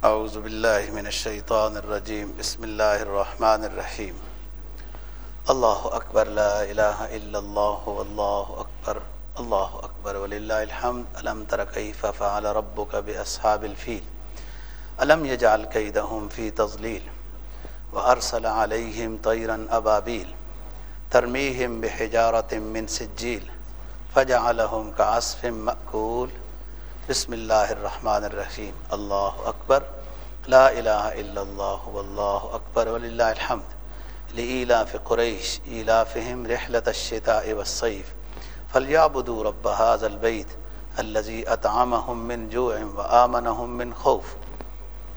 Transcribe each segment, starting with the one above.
أعوذ بالله من الشيطان الرجيم. بسم الله الرحمن الرحيم. الله أكبر لا إله إلا الله والله أكبر. الله أكبر ولله الحمد. ألم تر كيف فعل ربك بأصحاب الفيل؟ ألم يجعل كيدهم في تضليل؟ وأرسل عليهم طيرا أبابيل ترميهم بحجارة من سجيل فجعلهم كعصف مأكول. بسم اللہ الرحمن الرحیم. اللہ اکبر. لا الہ الا اللہ واللہ اکبر وللہ الحمد. لإلاف قریش، إلافهم رحلة الشتاء والصيف. فليعبدوا رب هذا البيت الذي أطعمهم من جوع وآمنهم من خوف.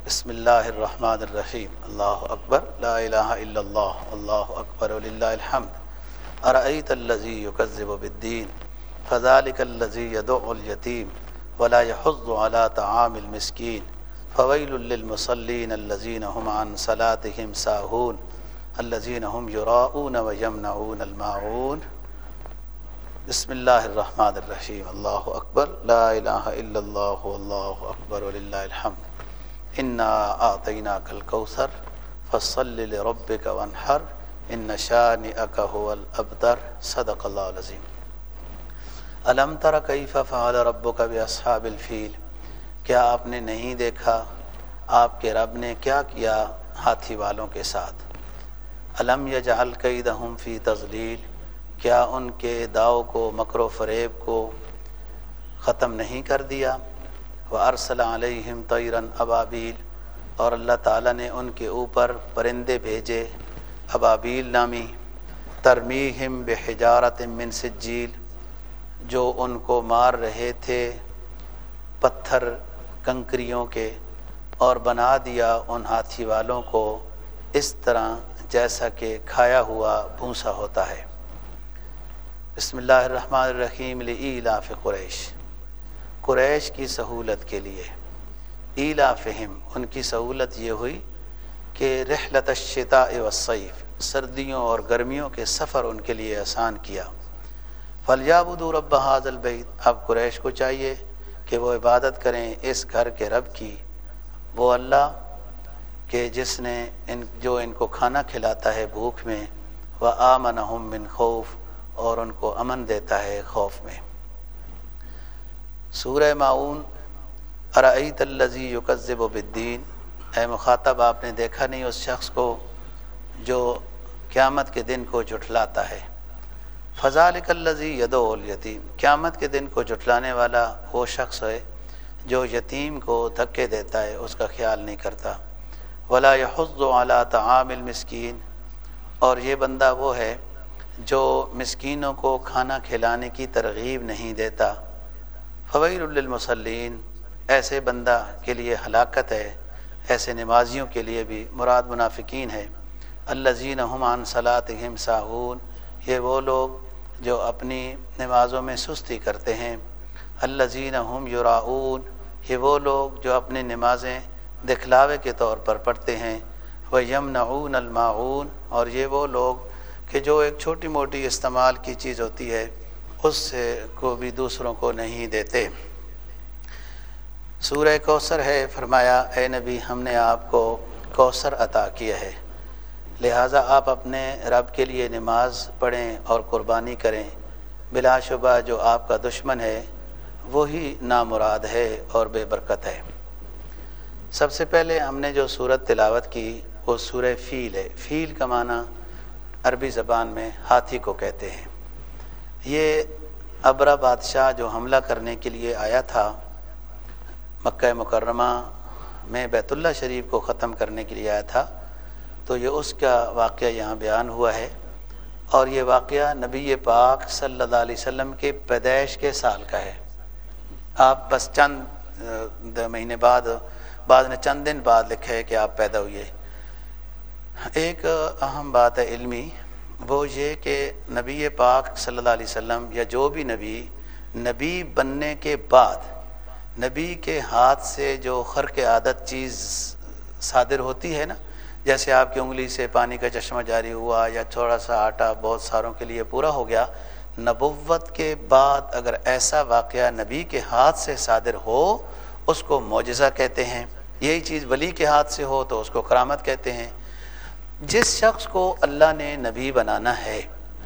بسم الله الرحمن الرحيم الله أكبر لا إله إلا الله والله أكبر ولله الحمد. أرأيت الذي يكذب بالدين فذلك الذي يدعو اليتيم ولا يحض على طعام المسكين. فويل للمصلين الذين هم عن صلاتهم ساهون الذين هم يراءون ويمنعون الماعون. بسم الله الرحمن الرحيم. الله أكبر. لا إله إلا الله والله أكبر ولله الحمد. إنا أعطيناك الكوثر فصل لربك وانحر. إن شانئك هو الأبتر. صدق الله العظيم. علم تر کیف فعل ربک باصحاب الفیل؟ کیا آپ نے نہیں دیکھا آپ کے رب نے کیا کیا ہاتھی والوں کے ساتھ؟ علم یجعل کیدہم فی تضلیل، کیا ان کے داؤ کو، مکر و فریب کو ختم نہیں کر دیا؟ وہ ارسل علیہم طیرن ابابیل اور اللہ تعالیٰ نے ان کے اوپر پرندے بھیجے ابابیل نامی ترمیہم بحجارت من سجیل جو ان کو مار رہے تھے، پتھر کنکریوں کے، اور بنا دیا ان ہاتھی والوں کو اس طرح جیسا کہ کھایا ہوا بھونسا ہوتا ہے۔ بسم اللہ الرحمن الرحیم لاف قریش۔ قریش کی سہولت کے لیے۔ ایلا فہم ان کی سہولت یہ ہوئی کہ رحلت الشتاء والصیف، سردیوں اور گرمیوں کے سفر ان کے لیے آسان کیا۔ فلیابود رب حاض البعید اب قریش کو چاہیے کہ وہ عبادت کریں اس گھر کے رب کی۔ وہ اللہ کہ جس نے ان، جو ان کو کھانا کھلاتا ہے بھوک میں وہ آمن من خوف، اور ان کو امن دیتا ہے خوف میں۔ سورہ معاون ارعیت الزی یکذب و بدین اے مخاطب، آپ نے دیکھا نہیں اس شخص کو جو قیامت کے دن کو جٹلاتا ہے۔ فضال الزی ید الیتیم قیامت کے دن کو جٹلانے والا وہ شخص ہے جو یتیم کو دھکے دیتا ہے، اس کا خیال نہیں کرتا۔ ولا یحض اعلیٰ تعام المسکین اور یہ بندہ وہ ہے جو مسکینوں کو کھانا کھلانے کی ترغیب نہیں دیتا۔ فویر المسلین ایسے بندہ کے لیے ہلاکت ہے۔ ایسے نمازیوں کے لیے بھی مراد منافقین ہے۔ الزین ہمان صلاحم ساہون یہ وہ لوگ جو اپنی نمازوں میں سستی کرتے ہیں۔ الزین ہم یہ وہ لوگ جو اپنی نمازیں دکھلاوے کے طور پر پڑھتے ہیں۔ وہ یمنعون المعون اور یہ وہ لوگ کہ جو ایک چھوٹی موٹی استعمال کی چیز ہوتی ہے، اس سے کو بھی دوسروں کو نہیں دیتے۔ سورہ کوثر ہے، فرمایا، اے نبی، ہم نے آپ کو کوثر عطا کیا ہے۔ لہٰذا آپ اپنے رب کے لیے نماز پڑھیں اور قربانی کریں۔ بلا شبہ جو آپ کا دشمن ہے، وہی نامراد ہے اور بے برکت ہے۔ سب سے پہلے ہم نے جو صورت تلاوت کی، وہ سورہ فیل ہے۔ فیل کا معنی عربی زبان میں ہاتھی کو کہتے ہیں۔ یہ ابرا بادشاہ جو حملہ کرنے کے لیے آیا تھا، مکہ مکرمہ میں بیت اللہ شریف کو ختم کرنے کے لیے آیا تھا تو یہ اس کا واقعہ یہاں بیان ہوا ہے اور یہ واقعہ نبی پاک صلی اللہ علیہ وسلم کے پیدائش کے سال کا ہے۔ آپ بس چند مہینے بعد بعد نے چند دن بعد لکھے کہ آپ پیدا ہوئے۔ ایک اہم بات ہے علمی، وہ یہ کہ نبی پاک صلی اللہ علیہ وسلم یا جو بھی نبی نبی بننے کے بعد، نبی کے ہاتھ سے جو خرق عادت چیز صادر ہوتی ہے نا جیسے آپ کی انگلی سے پانی کا چشمہ جاری ہوا یا تھوڑا سا آٹا بہت ساروں کے لیے پورا ہو گیا، نبوت کے بعد اگر ایسا واقعہ نبی کے ہاتھ سے صادر ہو، اس کو معجزہ کہتے ہیں، یہی چیز ولی کے ہاتھ سے ہو تو اس کو کرامت کہتے ہیں۔ جس شخص کو اللہ نے نبی بنانا ہے،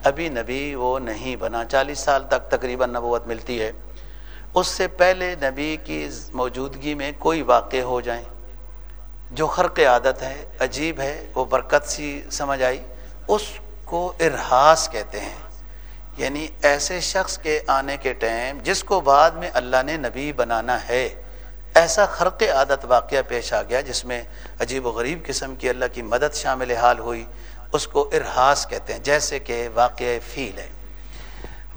ابھی نبی وہ نہیں بنا، چالیس سال تک تقریباً نبوت ملتی ہے، اس سے پہلے نبی کی موجودگی میں کوئی واقع ہو جائیں۔ جو خرق عادت ہے، عجیب ہے، وہ برکت سی سمجھ آئی۔ اس کو ارحاس کہتے ہیں۔ یعنی ایسے شخص کے آنے کے ٹائم جس کو بعد میں اللہ نے نبی بنانا ہے، ایسا خرق عادت واقعہ پیش آ گیا جس میں عجیب و غریب قسم کی اللہ کی مدد شامل حال ہوئی۔ اس کو ارحاس کہتے ہیں، جیسے کہ واقع فیل ہے۔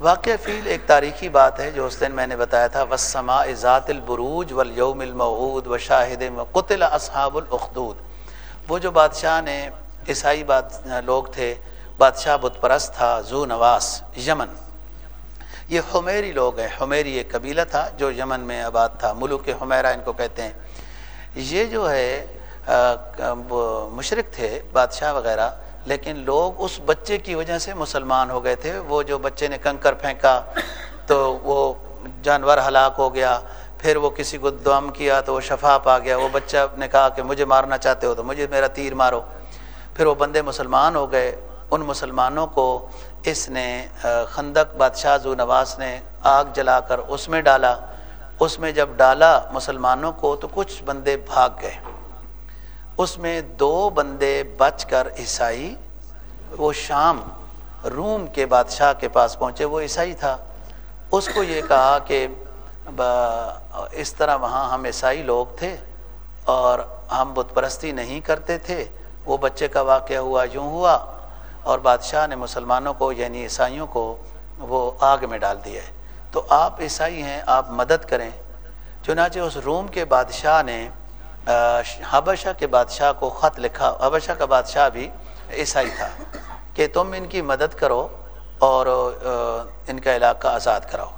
واقع فیل ایک تاریخی بات ہے جو اس دن میں نے بتایا تھا وسما ذات البروج والیوم المعود و شاہد قتل اصحاب الاخدود وہ جو بادشاہ نے عیسائی بات لوگ تھے، بادشاہ بت پرست تھا، زو نواس، یمن۔ یہ حمیری لوگ ہیں، حمیری ایک قبیلہ تھا جو یمن میں آباد تھا، ملوک حمیرہ ان کو کہتے ہیں۔ یہ جو ہے مشرق تھے، بادشاہ وغیرہ لیکن لوگ اس بچے کی وجہ سے مسلمان ہو گئے تھے۔ وہ جو بچے نے کنکر پھینکا تو وہ جانور ہلاک ہو گیا، پھر وہ کسی کو دم کیا تو وہ شفا پا گیا۔ وہ بچہ نے کہا کہ مجھے مارنا چاہتے ہو تو مجھے میرا تیر مارو۔ پھر وہ بندے مسلمان ہو گئے۔ ان مسلمانوں کو اس نے خندق بادشاہ زو نواز نے آگ جلا کر اس میں ڈالا۔ اس میں جب ڈالا مسلمانوں کو تو کچھ بندے بھاگ گئے۔ اس میں دو بندے بچ کر عیسائی، وہ شام روم کے بادشاہ کے پاس پہنچے، وہ عیسائی تھا۔ اس کو یہ کہا کہ اس طرح وہاں ہم عیسائی لوگ تھے اور ہم بت پرستی نہیں کرتے تھے۔ وہ بچے کا واقعہ ہوا، یوں ہوا۔ اور بادشاہ نے مسلمانوں کو یعنی عیسائیوں کو وہ آگ میں ڈال دیا ہے۔ تو آپ عیسائی ہیں، آپ مدد کریں۔ چنانچہ اس روم کے بادشاہ نے حبشہ کے بادشاہ کو خط لکھا، حبشہ کا بادشاہ بھی عیسائی تھا، کہ تم ان کی مدد کرو اور ان کا علاقہ آزاد کراؤ۔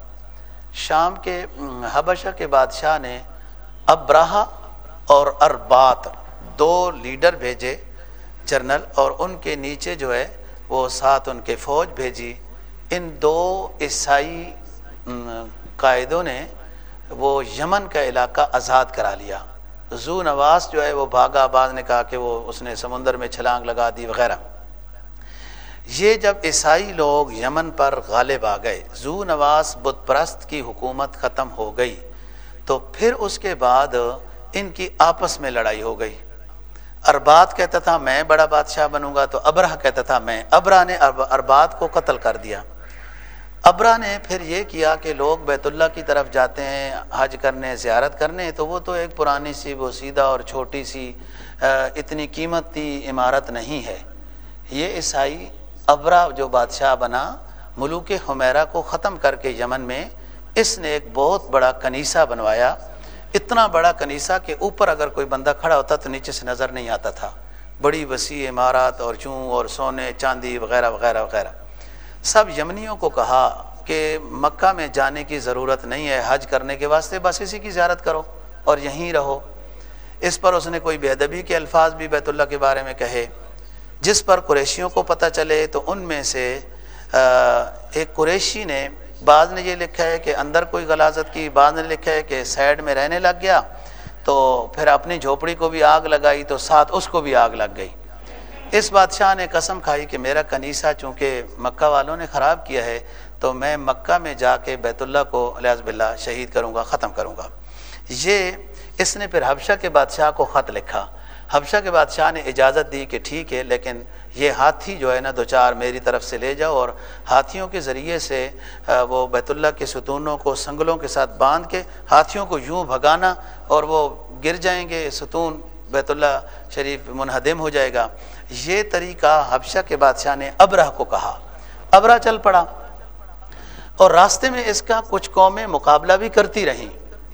شام کے حبشہ کے بادشاہ نے ابراہ اور اربات دو لیڈر بھیجے جرنل اور ان کے نیچے جو ہے، وہ ساتھ ان کے فوج بھیجی۔ ان دو عیسائی قائدوں نے وہ یمن کا علاقہ آزاد کرا لیا۔ زو نواز جو ہے وہ بھاگا آباد نے کہا کہ وہ اس نے سمندر میں چھلانگ لگا دی وغیرہ۔ یہ جب عیسائی لوگ یمن پر غالب آ گئے، زو نواز بت پرست کی حکومت ختم ہو گئی، تو پھر اس کے بعد ان کی آپس میں لڑائی ہو گئی۔ اربات کہتا تھا، میں بڑا بادشاہ بنوں گا، تو ابراہ کہتا تھا، میں ابراہ نے اربات کو قتل کر دیا۔ ابرا نے پھر یہ کیا کہ لوگ بیت اللہ کی طرف جاتے ہیں، حج کرنے، زیارت کرنے، تو وہ تو ایک پرانی سی، وہ سیدھا اور چھوٹی سی اتنی قیمتی عمارت نہیں ہے۔ یہ عیسائی ابرا جو بادشاہ بنا، ملوک حمیرہ کو ختم کر کے یمن میں اس نے ایک بہت بڑا کنیسہ بنوایا۔ اتنا بڑا کنیسہ کہ اوپر اگر کوئی بندہ کھڑا ہوتا تو نیچے سے نظر نہیں آتا تھا۔ بڑی وسیع عمارات اور چوں اور سونے، چاندی وغیرہ وغیرہ وغیرہ۔ سب یمنیوں کو کہا کہ مکہ میں جانے کی ضرورت نہیں ہے، حج کرنے کے واسطے بس اسی کی زیارت کرو اور یہیں رہو۔ اس پر اس نے کوئی بے ادبی کے الفاظ بھی بیت اللہ کے بارے میں کہے۔ جس پر قریشیوں کو پتہ چلے تو ان میں سے ایک قریشی نے، بعض نے یہ لکھا ہے کہ اندر کوئی غلازت کی، بعض نے لکھا ہے کہ سائڈ میں رہنے لگ گیا تو پھر اپنی جھوپڑی کو بھی آگ لگائی تو ساتھ اس کو بھی آگ لگ گئی۔ اس بادشاہ نے قسم کھائی کہ میرا کنیسہ چونکہ مکہ والوں نے خراب کیا ہے، تو میں مکہ میں جا کے بیت اللہ کو علیہ باللہ شہید کروں گا، ختم کروں گا۔ یہ اس نے پھر حبشہ کے بادشاہ کو خط لکھا۔ حبشہ کے بادشاہ نے اجازت دی کہ ٹھیک ہے، لیکن یہ ہاتھی جو ہے نا، دو چار میری طرف سے لے جاؤ اور ہاتھیوں کے ذریعے سے وہ بیت اللہ کے ستونوں کو سنگلوں کے ساتھ باندھ کے ہاتھیوں کو یوں بھگانا اور وہ گر جائیں گے، ستون بیت اللہ شریف منہدم ہو جائے گا۔ یہ طریقہ حبشہ کے بادشاہ نے ابرہ کو کہا۔ ابرہ چل پڑا۔ اور راستے میں اس کا کچھ قومیں مقابلہ بھی کرتی رہیں۔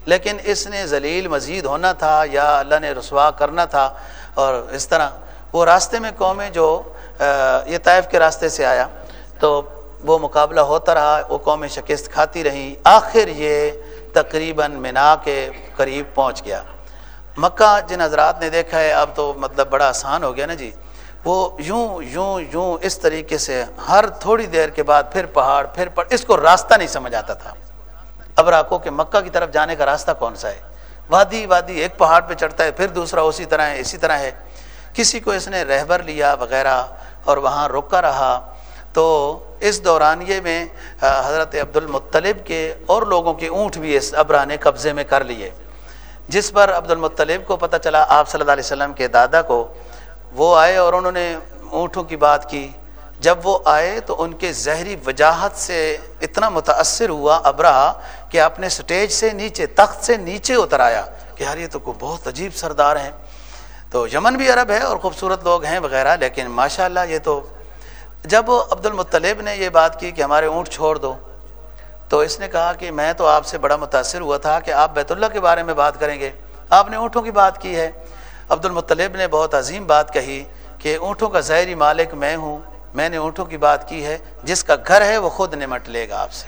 لیکن اس نے ذلیل مزید ہونا تھا یا اللہ نے رسوا کرنا تھا۔ اور اس طرح وہ راستے میں قومیں جو یہ طائف کے راستے سے آیا۔ تو وہ مقابلہ ہوتا رہا، وہ قومیں شکست کھاتی رہیں۔ آخر یہ تقریباً منا کے قریب پہنچ گیا۔ مکہ جن حضرات نے دیکھا ہے، اب تو مطلب بڑا آسان ہو گیا نا جی۔ وہ یوں یوں یوں اس طریقے سے ہر تھوڑی دیر کے بعد پھر پہاڑ پھر پہاڑ، اس کو راستہ نہیں سمجھ آتا تھا۔ اب راکو کہ مکہ کی طرف جانے کا راستہ کون سا ہے؟ وادی وادی ایک پہاڑ پہ چڑھتا ہے، پھر دوسرا اسی طرح ہے، اسی طرح ہے۔ کسی کو اس نے رہبر لیا وغیرہ اور وہاں رکا رہا۔ تو اس دورانیے میں حضرت عبد المطلب کے اور لوگوں کے اونٹ بھی اس ابرا نے قبضے میں کر لیے۔ جس پر عبد المطلب کو پتہ چلا، آپ صلی اللہ علیہ وسلم کے دادا کو وہ آئے اور انہوں نے اونٹوں کی بات کی۔ جب وہ آئے تو ان کے زہری وجاہت سے اتنا متاثر ہوا ابرا کہ اپنے سٹیج سے نیچے، تخت سے نیچے اتر آیا کہ یار یہ تو کوئی بہت عجیب سردار ہیں۔ تو یمن بھی عرب ہے اور خوبصورت لوگ ہیں وغیرہ، لیکن ماشاء اللہ یہ تو جب عبد المطلب نے یہ بات کی کہ ہمارے اونٹ چھوڑ دو، تو اس نے کہا کہ میں تو آپ سے بڑا متاثر ہوا تھا کہ آپ بیت اللہ کے بارے میں بات کریں گے۔ آپ نے اونٹوں کی بات کی ہے۔ عبد المطلب نے بہت عظیم بات کہی کہ اونٹوں کا ظاہری مالک میں ہوں، میں نے اونٹوں کی بات کی ہے، جس کا گھر ہے وہ خود نمٹ لے گا آپ سے۔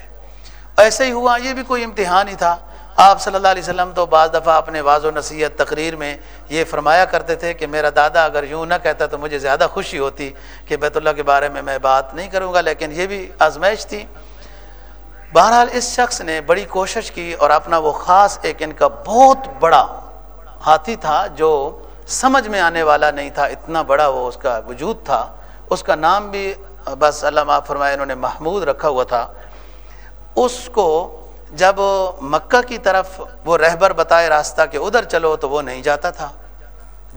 ایسے ہی ہوا، یہ بھی کوئی امتحان ہی تھا۔ آپ صلی اللہ علیہ وسلم تو بعض دفعہ اپنے واض و نصیحت تقریر میں یہ فرمایا کرتے تھے کہ میرا دادا اگر یوں نہ کہتا تو مجھے زیادہ خوشی ہوتی کہ بیت اللہ کے بارے میں میں بات نہیں کروں گا، لیکن یہ بھی آزمائش تھی۔ بہرحال اس شخص نے بڑی کوشش کی اور اپنا وہ خاص ایک ان کا بہت بڑا ہاتھی تھا جو سمجھ میں آنے والا نہیں تھا، اتنا بڑا وہ اس کا وجود تھا۔ اس کا نام بھی بس اللہ معاف فرمائے، انہوں نے محمود رکھا ہوا تھا۔ اس کو جب مکہ کی طرف وہ رہبر بتائے راستہ کہ ادھر چلو تو وہ نہیں جاتا تھا۔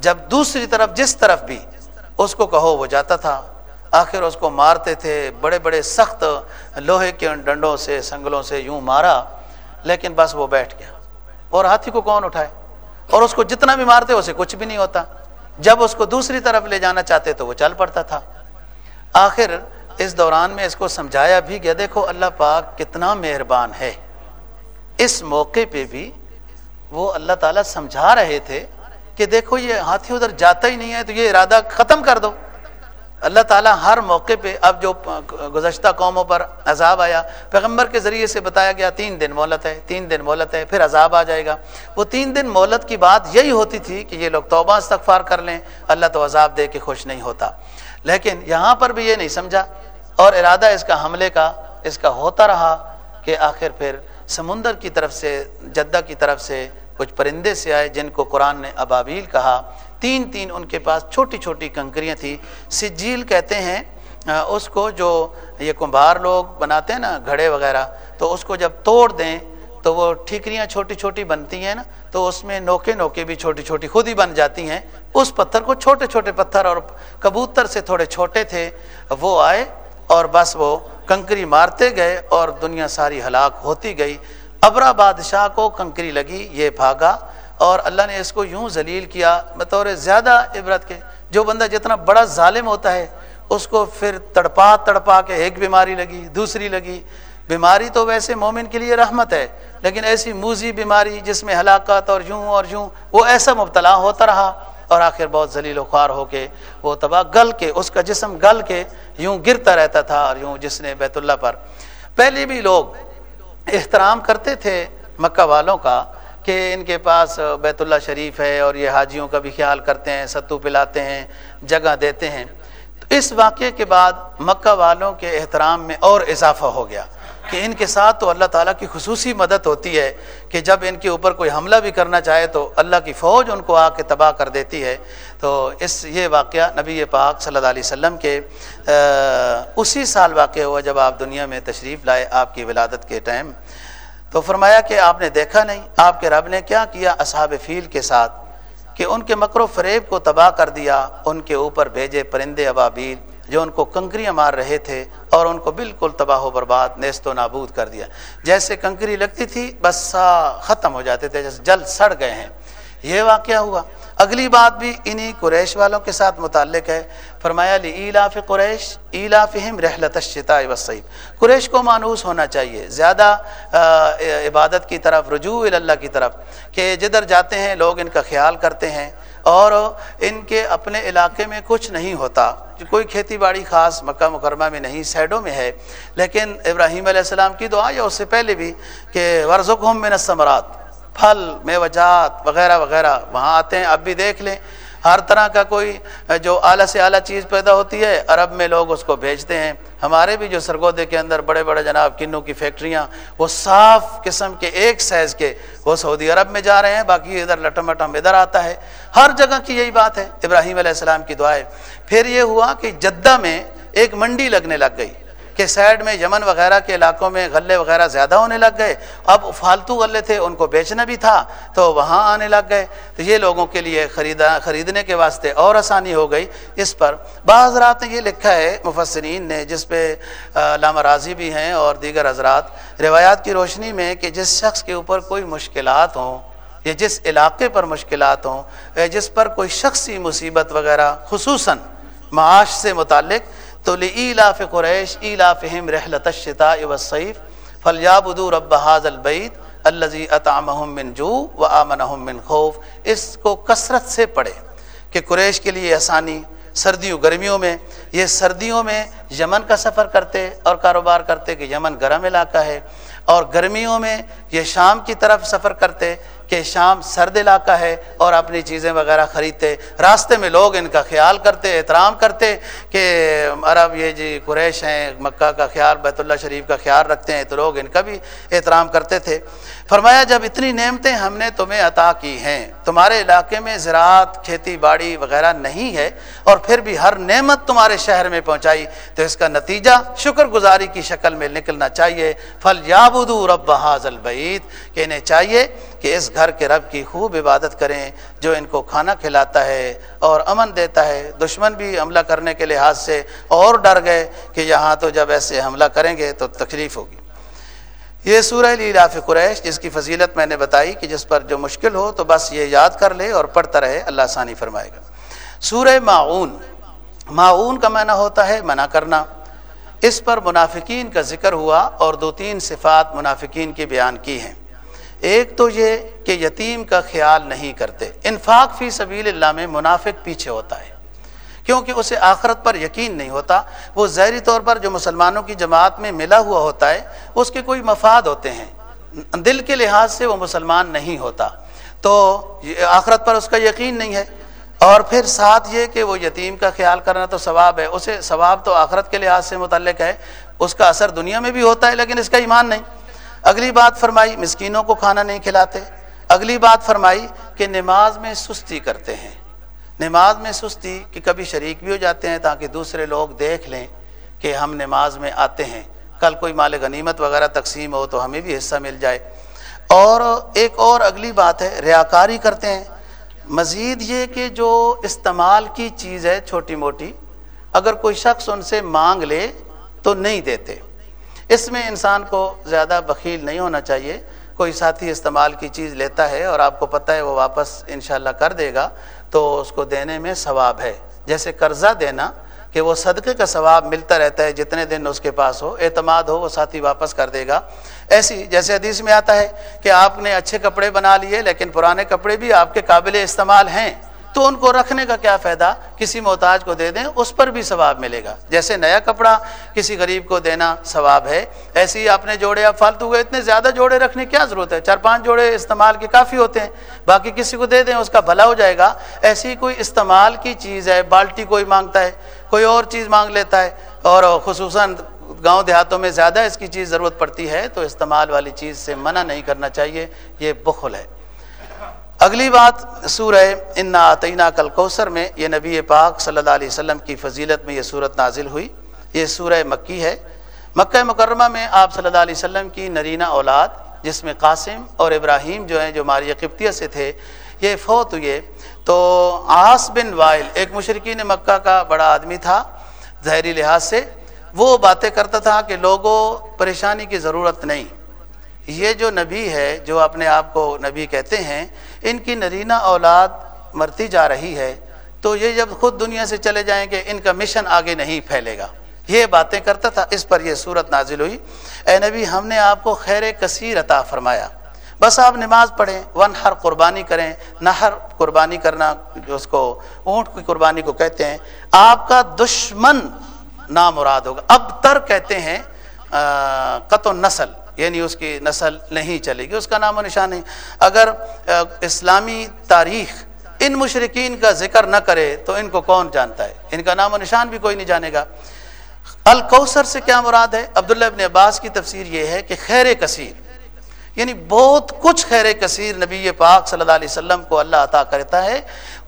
جب دوسری طرف، جس طرف بھی اس کو کہو وہ جاتا تھا۔ آخر اس کو مارتے تھے، بڑے بڑے سخت لوہے کے ڈنڈوں سے، سنگلوں سے یوں مارا، لیکن بس وہ بیٹھ گیا۔ اور ہاتھی کو کون اٹھائے؟ اور اس کو جتنا بھی مارتے اسے کچھ بھی نہیں ہوتا۔ جب اس کو دوسری طرف لے جانا چاہتے تو وہ چل پڑتا تھا۔ آخر اس دوران میں اس کو سمجھایا بھی گیا، دیکھو اللہ پاک کتنا مہربان ہے۔ اس موقع پہ بھی وہ اللہ تعالیٰ سمجھا رہے تھے کہ دیکھو یہ ہاتھی ادھر جاتا ہی نہیں ہے تو یہ ارادہ ختم کر دو۔ اللہ تعالیٰ ہر موقع پہ اب جو گزشتہ قوموں پر عذاب آیا، پیغمبر کے ذریعے سے بتایا گیا، تین دن مولت ہے، تین دن مولت ہے، پھر عذاب آ جائے گا۔ وہ تین دن مولت کی بات یہی ہوتی تھی کہ یہ لوگ توبہ استغفار کر لیں، اللہ تو عذاب دے کے خوش نہیں ہوتا۔ لیکن یہاں پر بھی یہ نہیں سمجھا، اور ارادہ اس کا حملے کا، اس کا ہوتا رہا کہ آخر پھر سمندر کی طرف سے، جدہ کی طرف سے کچھ پرندے سے آئے جن کو قرآن نے ابابیل کہا۔ تین تین ان کے پاس چھوٹی چھوٹی کنکریاں تھیں۔ سجیل کہتے ہیں اس کو جو یہ کمبھار لوگ بناتے ہیں نا، گھڑے وغیرہ، تو اس کو جب توڑ دیں تو وہ ٹھیکریاں چھوٹی چھوٹی بنتی ہیں نا، تو اس میں نوکے نوکے بھی چھوٹی چھوٹی خود ہی بن جاتی ہیں۔ اس پتھر کو چھوٹے چھوٹے پتھر اور کبوتر سے تھوڑے چھوٹے تھے۔ وہ آئے اور بس وہ کنکری مارتے گئے اور دنیا ساری ہلاک ہوتی گئی۔ ابرا بادشاہ کو کنکری لگی، یہ بھاگا اور اللہ نے اس کو یوں ذلیل کیا، بطور زیادہ عبرت کے، جو بندہ جتنا بڑا ظالم ہوتا ہے، اس کو پھر تڑپا تڑپا کے ایک بیماری لگی، دوسری لگی۔ بیماری تو ویسے مومن کے لیے رحمت ہے، لیکن ایسی موزی بیماری جس میں ہلاکت اور یوں اور یوں، وہ ایسا مبتلا ہوتا رہا اور آخر بہت ذلیل و خوار ہو کے وہ تباہ گل کے، اس کا جسم گل کے یوں گرتا رہتا تھا اور یوں جس نے بیت اللہ پر۔ پہلے بھی لوگ احترام کرتے تھے مکہ والوں کا کہ ان کے پاس بیت اللہ شریف ہے اور یہ حاجیوں کا بھی خیال کرتے ہیں، ستو پلاتے ہیں، جگہ دیتے ہیں۔ تو اس واقعے کے بعد مکہ والوں کے احترام میں اور اضافہ ہو گیا۔ کہ ان کے ساتھ تو اللہ تعالیٰ کی خصوصی مدد ہوتی ہے کہ جب ان کے اوپر کوئی حملہ بھی کرنا چاہے تو اللہ کی فوج ان کو آ کے تباہ کر دیتی ہے۔ تو اس یہ واقعہ نبی پاک صلی اللہ علیہ وسلم کے اسی سال واقع ہوا جب آپ دنیا میں تشریف لائے آپ کی ولادت کے ٹائم۔ تو فرمایا کہ آپ نے دیکھا نہیں، آپ کے رب نے کیا کیا اصحاب فیل کے ساتھ کہ ان کے مکر و فریب کو تباہ کر دیا، ان کے اوپر بھیجے پرندے ابابیل۔ جو ان کو کنکریاں مار رہے تھے اور ان کو بالکل تباہ و برباد، نیست و نابود کر دیا۔ جیسے کنکری لگتی تھی، بس ختم ہو جاتے تھے، جیسے جل سڑ گئے ہیں۔ یہ واقعہ ہوا۔ اگلی بات بھی انہی قریش والوں کے ساتھ متعلق ہے۔ فرمایا لی ایلاف قریش ایلافہم رحلت الشتاء والصیف قریش کو مانوس ہونا چاہیے۔ زیادہ عبادت کی طرف، رجوع اللہ کی طرف، کہ جدھر جاتے ہیں، لوگ ان کا خیال کرتے ہیں۔ اور ان کے اپنے علاقے میں کچھ نہیں ہوتا۔ کوئی کھیتی باڑی خاص مکہ مکرمہ میں نہیں سائڈوں میں ہے۔ لیکن ابراہیم علیہ السلام کی دعا یا اس سے پہلے بھی کہ ورژم میں نسمرات پھل میوجات وغیرہ وغیرہ وہاں آتے ہیں، اب بھی دیکھ لیں۔ ہر طرح کا کوئی جو اعلیٰ سے اعلیٰ چیز پیدا ہوتی ہے، عرب میں لوگ اس کو بھیجتے ہیں۔ ہمارے بھی جو سرگودے کے اندر بڑے بڑے جناب کنوں کی فیکٹریاں، وہ صاف قسم کے ایک سائز کے وہ سعودی عرب میں جا رہے ہیں، باقی ادھر لٹم لٹم ادھر آتا ہے۔ ہر جگہ کی یہی بات ہے۔ ابراہیم علیہ السلام کی دعائیں پھر یہ ہوا کہ جدہ میں ایک منڈی لگنے لگ گئی۔ کہ سائڈ میں یمن وغیرہ کے علاقوں میں غلے وغیرہ زیادہ ہونے لگ گئے۔ اب فالتو غلے تھے، ان کو بیچنا بھی تھا، تو وہاں آنے لگ گئے۔ تو یہ لوگوں کے لیے خریدا، خریدنے کے واسطے اور آسانی ہو گئی۔ اس پر بعض حضرات نے یہ لکھا ہے، مفسرین نے، جس پہ علامہ راضی بھی ہیں اور دیگر حضرات، روایات کی روشنی میں کہ جس شخص کے اوپر کوئی مشکلات ہوں، یا جس علاقے پر مشکلات ہوں، یا جس پر کوئی شخصی مصیبت وغیرہ، خصوصاً معاش سے متعلق تو لاف قریش ایلافہم رحلت الشتاء والصیف فلیابدو رب هذا البیت الذي اطعمهم من جو وآمنهم من خوف۔ اس کو کثرت سے پڑھے کہ قریش کے لیے آسانی، سردیوں، گرمیوں میں یہ سردیوں میں یمن کا سفر کرتے اور کاروبار کرتے کہ یمن گرم علاقہ ہے اور گرمیوں میں یہ شام کی طرف سفر کرتے کہ شام سرد علاقہ ہے اور اپنی چیزیں وغیرہ خریدتے، راستے میں لوگ ان کا خیال کرتے، احترام کرتے کہ عرب یہ جی قریش ہیں، مکہ کا خیال، بیت اللہ شریف کا خیال رکھتے ہیں، تو لوگ ان کا بھی احترام کرتے تھے۔ فرمایا، جب اتنی نعمتیں ہم نے تمہیں عطا کی ہیں، تمہارے علاقے میں زراعت، کھیتی باڑی وغیرہ نہیں ہے، اور پھر بھی ہر نعمت تمہارے شہر میں پہنچائی، تو اس کا نتیجہ شکر گزاری کی شکل میں نکلنا چاہیے۔ پھل یابدو رب حاضل بعید کہ انہیں چاہیے کہ اس گھر کے رب کی خوب عبادت کریں، جو ان کو کھانا کھلاتا ہے اور امن دیتا ہے۔ دشمن بھی حملہ کرنے کے لحاظ سے اور ڈر گئے کہ یہاں تو جب ایسے حملہ کریں گے تو تکلیف ہوگی۔ یہ سورہ لیلاف قریش جس کی فضیلت میں نے بتائی کہ جس پر جو مشکل ہو تو بس یہ یاد کر لے اور پڑھتا رہے، اللہ ثانی فرمائے گا۔ سورہ معاون معاون کا معنی ہوتا ہے منع کرنا۔ اس پر منافقین کا ذکر ہوا اور دو تین صفات منافقین کی بیان کی ہیں۔ ایک تو یہ کہ یتیم کا خیال نہیں کرتے۔ انفاق فی سبیل اللہ میں منافق پیچھے ہوتا ہے۔ کیونکہ اسے آخرت پر یقین نہیں ہوتا، وہ ظاہری طور پر جو مسلمانوں کی جماعت میں ملا ہوا ہوتا ہے، اس کے کوئی مفاد ہوتے ہیں۔ دل کے لحاظ سے وہ مسلمان نہیں ہوتا۔ تو آخرت پر اس کا یقین نہیں ہے۔ اور پھر ساتھ یہ کہ وہ یتیم کا خیال کرنا تو ثواب ہے، اسے ثواب تو آخرت کے لحاظ سے متعلق ہے، اس کا اثر دنیا میں بھی ہوتا ہے، لیکن اس کا ایمان نہیں۔ اگلی بات فرمائی، مسکینوں کو کھانا نہیں کھلاتے۔ اگلی بات فرمائی کہ نماز میں سستی کرتے ہیں۔ نماز میں سستی کہ کبھی شریک بھی ہو جاتے ہیں تاکہ دوسرے لوگ دیکھ لیں کہ ہم نماز میں آتے ہیں۔ کل کوئی مال غنیمت وغیرہ تقسیم ہو تو ہمیں بھی حصہ مل جائے۔ اور ایک اور اگلی بات ہے، ریاکاری کرتے ہیں۔ مزید یہ کہ جو استعمال کی چیز ہے چھوٹی موٹی، اگر کوئی شخص ان سے مانگ لے تو نہیں دیتے۔ اس میں انسان کو زیادہ بخیل نہیں ہونا چاہیے۔ کوئی ساتھی استعمال کی چیز لیتا ہے اور آپ کو پتہ ہے وہ واپس انشاءاللہ کر دے گا۔ تو اس کو دینے میں ثواب ہے۔ جیسے قرضہ دینا کہ وہ صدقے کا ثواب ملتا رہتا ہے، جتنے دن اس کے پاس ہو، اعتماد ہو، وہ ساتھی واپس کر دے گا۔ ایسی جیسے حدیث میں آتا ہے کہ آپ نے اچھے کپڑے بنا لیے، لیکن پرانے کپڑے بھی آپ کے قابل استعمال ہیں۔ تو ان کو رکھنے کا کیا فائدہ؟ کسی محتاج کو دے دیں، اس پر بھی ثواب ملے گا۔ جیسے نیا کپڑا کسی غریب کو دینا ثواب ہے، ایسے ہی اپنے جوڑے، اب فالتو گئے اتنے زیادہ جوڑے رکھنے کیا ضرورت ہے؟ چار پانچ جوڑے استعمال کے کافی ہوتے ہیں، باقی کسی کو دے دیں، اس کا بھلا ہو جائے گا۔ ایسی کوئی استعمال کی چیز ہے، بالٹی کوئی مانگتا ہے، کوئی اور چیز مانگ لیتا ہے، اور خصوصاً گاؤں دیہاتوں میں زیادہ اس کی چیز ضرورت پڑتی ہے، تو استعمال والی چیز سے منع نہیں کرنا چاہیے، یہ بخل ہے۔ اگلی بات سورہ ان عطینہ کل کوثر میں یہ نبی پاک صلی اللہ علیہ وسلم کی فضیلت میں یہ صورت نازل ہوئی۔ یہ سورہ مکی ہے۔ مکہ مکرمہ میں آپ صلی اللہ علیہ وسلم کی نرینہ اولاد، جس میں قاسم اور ابراہیم جو ہیں، جو ماری قبطیہ سے تھے، یہ فوت ہوئے۔ تو آس بن وائل ایک مشرقین مکہ کا بڑا آدمی تھا ظاہری لحاظ سے، وہ باتیں کرتا تھا کہ لوگوں، پریشانی کی ضرورت نہیں۔ یہ جو نبی ہے، جو اپنے آپ کو نبی کہتے ہیں، ان کی نرینہ اولاد مرتی جا رہی ہے، تو یہ جب خود دنیا سے چلے جائیں گے، ان کا مشن آگے نہیں پھیلے گا۔ یہ باتیں کرتا تھا، اس پر یہ صورت نازل ہوئی۔ اے نبی، ہم نے آپ کو خیر کثیر عطا فرمایا۔ بس آپ نماز پڑھیں ون ہر قربانی کریں۔ نہ ہر قربانی کرنا جو اس کو، اونٹ کی قربانی کو کہتے ہیں۔ آپ کا دشمن نامراد ہوگا۔ اب تر کہتے ہیں قط و نسل یعنی اس کی نسل نہیں چلے گی، اس کا نام و نشان نہیں۔ اگر اسلامی تاریخ ان مشرقین کا ذکر نہ کرے تو ان کو کون جانتا ہے؟ ان کا نام و نشان بھی کوئی نہیں جانے گا۔ الکوثر سے کیا مراد ہے؟ عبداللہ ابن عباس کی تفسیر یہ ہے کہ خیر کثیر یعنی بہت کچھ خیر کثیر نبی پاک صلی اللہ علیہ وسلم کو اللہ عطا کرتا ہے،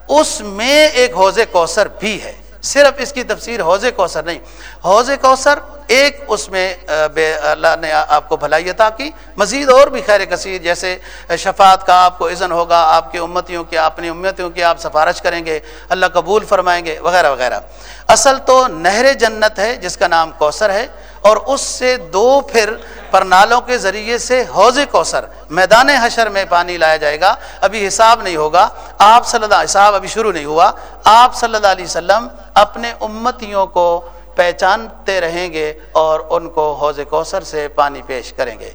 اس میں ایک حوض کوثر بھی ہے۔ صرف اس کی تفسیر حوض کوثر نہیں۔ حوض کوثر ایک اس میں بے، اللہ نے آپ کو بھلائی عطا کی۔ مزید اور بھی خیر کثیر، جیسے شفاعت کا آپ کو اذن ہوگا، آپ کی امتیوں کی اپنی امتیوں کی آپ سفارش کریں گے، اللہ قبول فرمائیں گے، وغیرہ وغیرہ۔ اصل تو نہر جنت ہے، جس کا نام کوثر ہے، اور اس سے دو پھر پرنالوں کے ذریعے سے حوض کوثر، میدان حشر میں پانی لایا جائے گا۔ ابھی حساب نہیں ہوگا۔ آپ صلی اللہ حساب ابھی شروع نہیں ہوا۔ آپ صلی اللہ علیہ وسلم اپنے امتیوں کو پہچانتے رہیں گے اور ان کو حوض کوثر سے پانی پیش کریں گے۔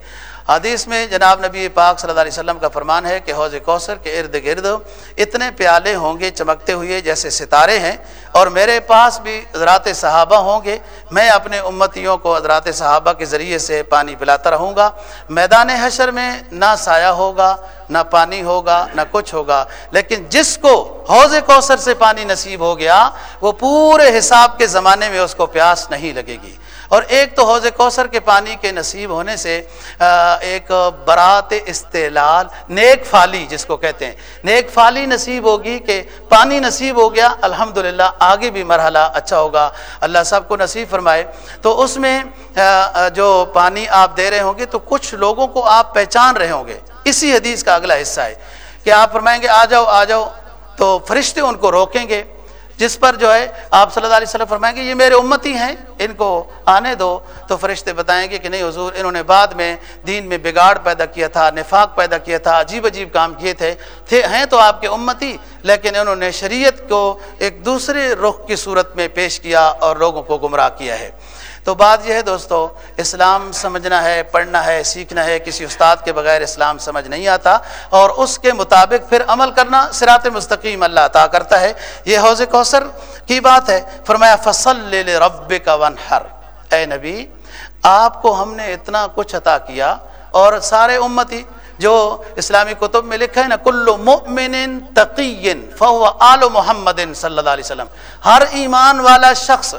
حدیث میں جناب نبی پاک صلی اللہ علیہ وسلم کا فرمان ہے کہ حوض کوثر کے ارد گرد اتنے پیالے ہوں گے چمکتے ہوئے جیسے ستارے ہیں اور میرے پاس بھی حضرات صحابہ ہوں گے۔ میں اپنے امتیوں کو حضرات صحابہ کے ذریعے سے پانی پلاتا رہوں گا۔ میدان حشر میں نہ سایہ ہوگا، نہ پانی ہوگا، نہ کچھ ہوگا۔ لیکن جس کو حوض کوثر سے پانی نصیب ہو گیا، وہ پورے حساب کے زمانے میں اس کو پیاس نہیں لگے گی۔ اور ایک تو حوض کوثر کے پانی کے نصیب ہونے سے ایک برات استعلال نیک فالی جس کو کہتے ہیں، نیک فالی نصیب ہوگی کہ پانی نصیب ہو گیا، الحمدللہ آگے بھی مرحلہ اچھا ہوگا، اللہ سب کو نصیب فرمائے۔ تو اس میں جو پانی آپ دے رہے ہوں گے تو کچھ لوگوں کو آپ پہچان رہے ہوں گے۔ اسی حدیث کا اگلا حصہ ہے کہ آپ فرمائیں گے، آ جاؤ آ جاؤ، تو فرشتے ان کو روکیں گے۔ جس پر جو ہے آپ صلی اللہ علیہ وسلم فرمائیں گے، یہ میرے امتی ہیں، ان کو آنے دو۔ تو فرشتے بتائیں گے کہ نہیں حضور، انہوں نے بعد میں دین میں بگاڑ پیدا کیا تھا، نفاق پیدا کیا تھا، عجیب عجیب کام کیے تھے۔ تھے، ہیں تو آپ کے امتی، لیکن انہوں نے شریعت کو ایک دوسرے رخ کی صورت میں پیش کیا اور لوگوں کو گمراہ کیا ہے۔ تو بات یہ ہے دوستو، اسلام سمجھنا ہے، پڑھنا ہے، سیکھنا ہے، کسی استاد کے بغیر اسلام سمجھ نہیں آتا اور اس کے مطابق پھر عمل کرنا سرات مستقیم اللہ عطا کرتا ہے۔ یہ حوض کوثر کی بات ہے۔ فرمایا، فصل لے رب کا ون ہر اے نبی، آپ کو ہم نے اتنا کچھ عطا کیا اور سارے امتی جو اسلامی کتب میں لکھا ہے نا کلو مؤمن تقین فہو آل محمد صلی اللہ علیہ وسلم۔ ہر ایمان والا شخص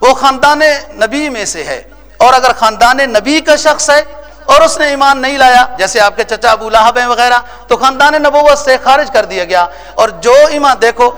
وہ خاندان نبی میں سے ہے۔ اور اگر خاندان نبی کا شخص ہے اور اس نے ایمان نہیں لایا، جیسے آپ کے چچا ابو لہب ہیں وغیرہ، تو خاندان نبوت سے خارج کر دیا گیا۔ اور جو ایمان، دیکھو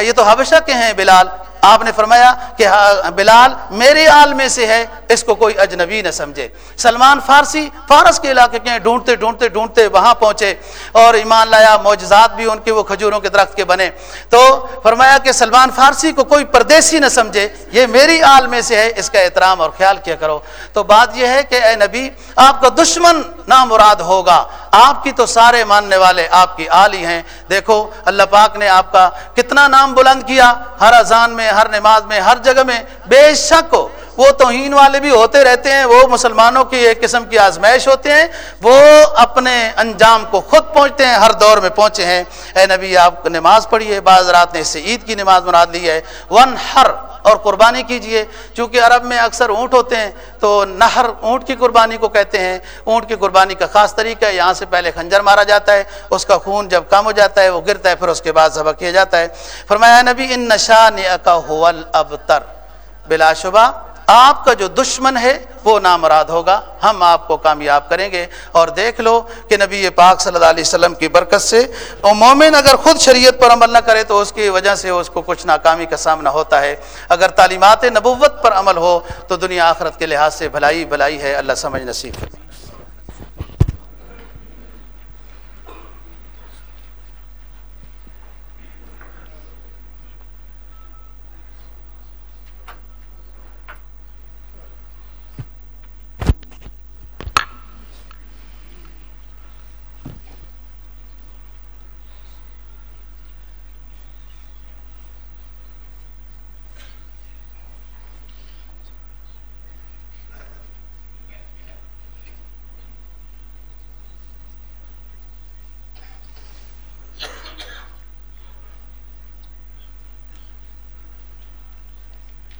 یہ تو حبشہ کے ہیں بلال۔ آپ نے فرمایا کہ ہاں، بلال میرے آل میں سے ہے، اس کو کوئی اجنبی نہ سمجھے۔ سلمان فارسی، فارس کے علاقے کے ڈھونڈتے ڈھونڈتے ڈھونڈتے وہاں پہنچے۔ اور ایمان لایا، معجزات بھی ان کے وہ کھجوروں کے درخت کے بنے۔ تو فرمایا کہ سلمان فارسی کو کوئی پردیسی نہ سمجھے، یہ میری آل میں سے ہے، اس کا احترام اور خیال کیا کرو۔ تو بات یہ ہے کہ اے نبی، آپ کا دشمن نامراد ہوگا۔ آپ کی تو سارے ماننے والے آپ کی آل ہی ہیں۔ دیکھو، اللہ پاک نے آپ کا کتنا نام بلند کیا۔ ہر اذان میں، ہر نماز میں، ہر جگہ میں۔ بے شک ہو۔ وہ توہین والے بھی ہوتے رہتے ہیں، وہ مسلمانوں کی ایک قسم کی آزمائش ہوتے ہیں، وہ اپنے انجام کو خود پہنچتے ہیں، ہر دور میں پہنچے ہیں۔ اے نبی، آپ نماز پڑھی ہے بعض رات نے اس سے عید کی نماز مراد لی ہے۔ ون ہر اور قربانی کیجیے۔ چونکہ عرب میں اکثر اونٹ ہوتے ہیں، تو نہر اونٹ کی قربانی کو کہتے ہیں۔ اونٹ کی قربانی کا خاص طریقہ ہے، یہاں سے پہلے خنجر مارا جاتا ہے، اس کا خون جب کم ہو جاتا ہے، وہ گرتا ہے، پھر اس کے بعد ذبح کیا جاتا ہے۔ فرمایا نبی، ان نشا نے کا ابتر بلا شبہ آپ کا جو دشمن ہے وہ نامراد ہوگا۔ ہم آپ کو کامیاب کریں گے۔ اور دیکھ لو کہ نبی پاک صلی اللہ علیہ وسلم کی برکت سے اور مومن اگر خود شریعت پر عمل نہ کرے تو اس کی وجہ سے اس کو کچھ ناکامی کا سامنا ہوتا ہے۔ اگر تعلیمات نبوت پر عمل ہو تو دنیا آخرت کے لحاظ سے بھلائی بھلائی ہے۔ اللہ سمجھ نصیب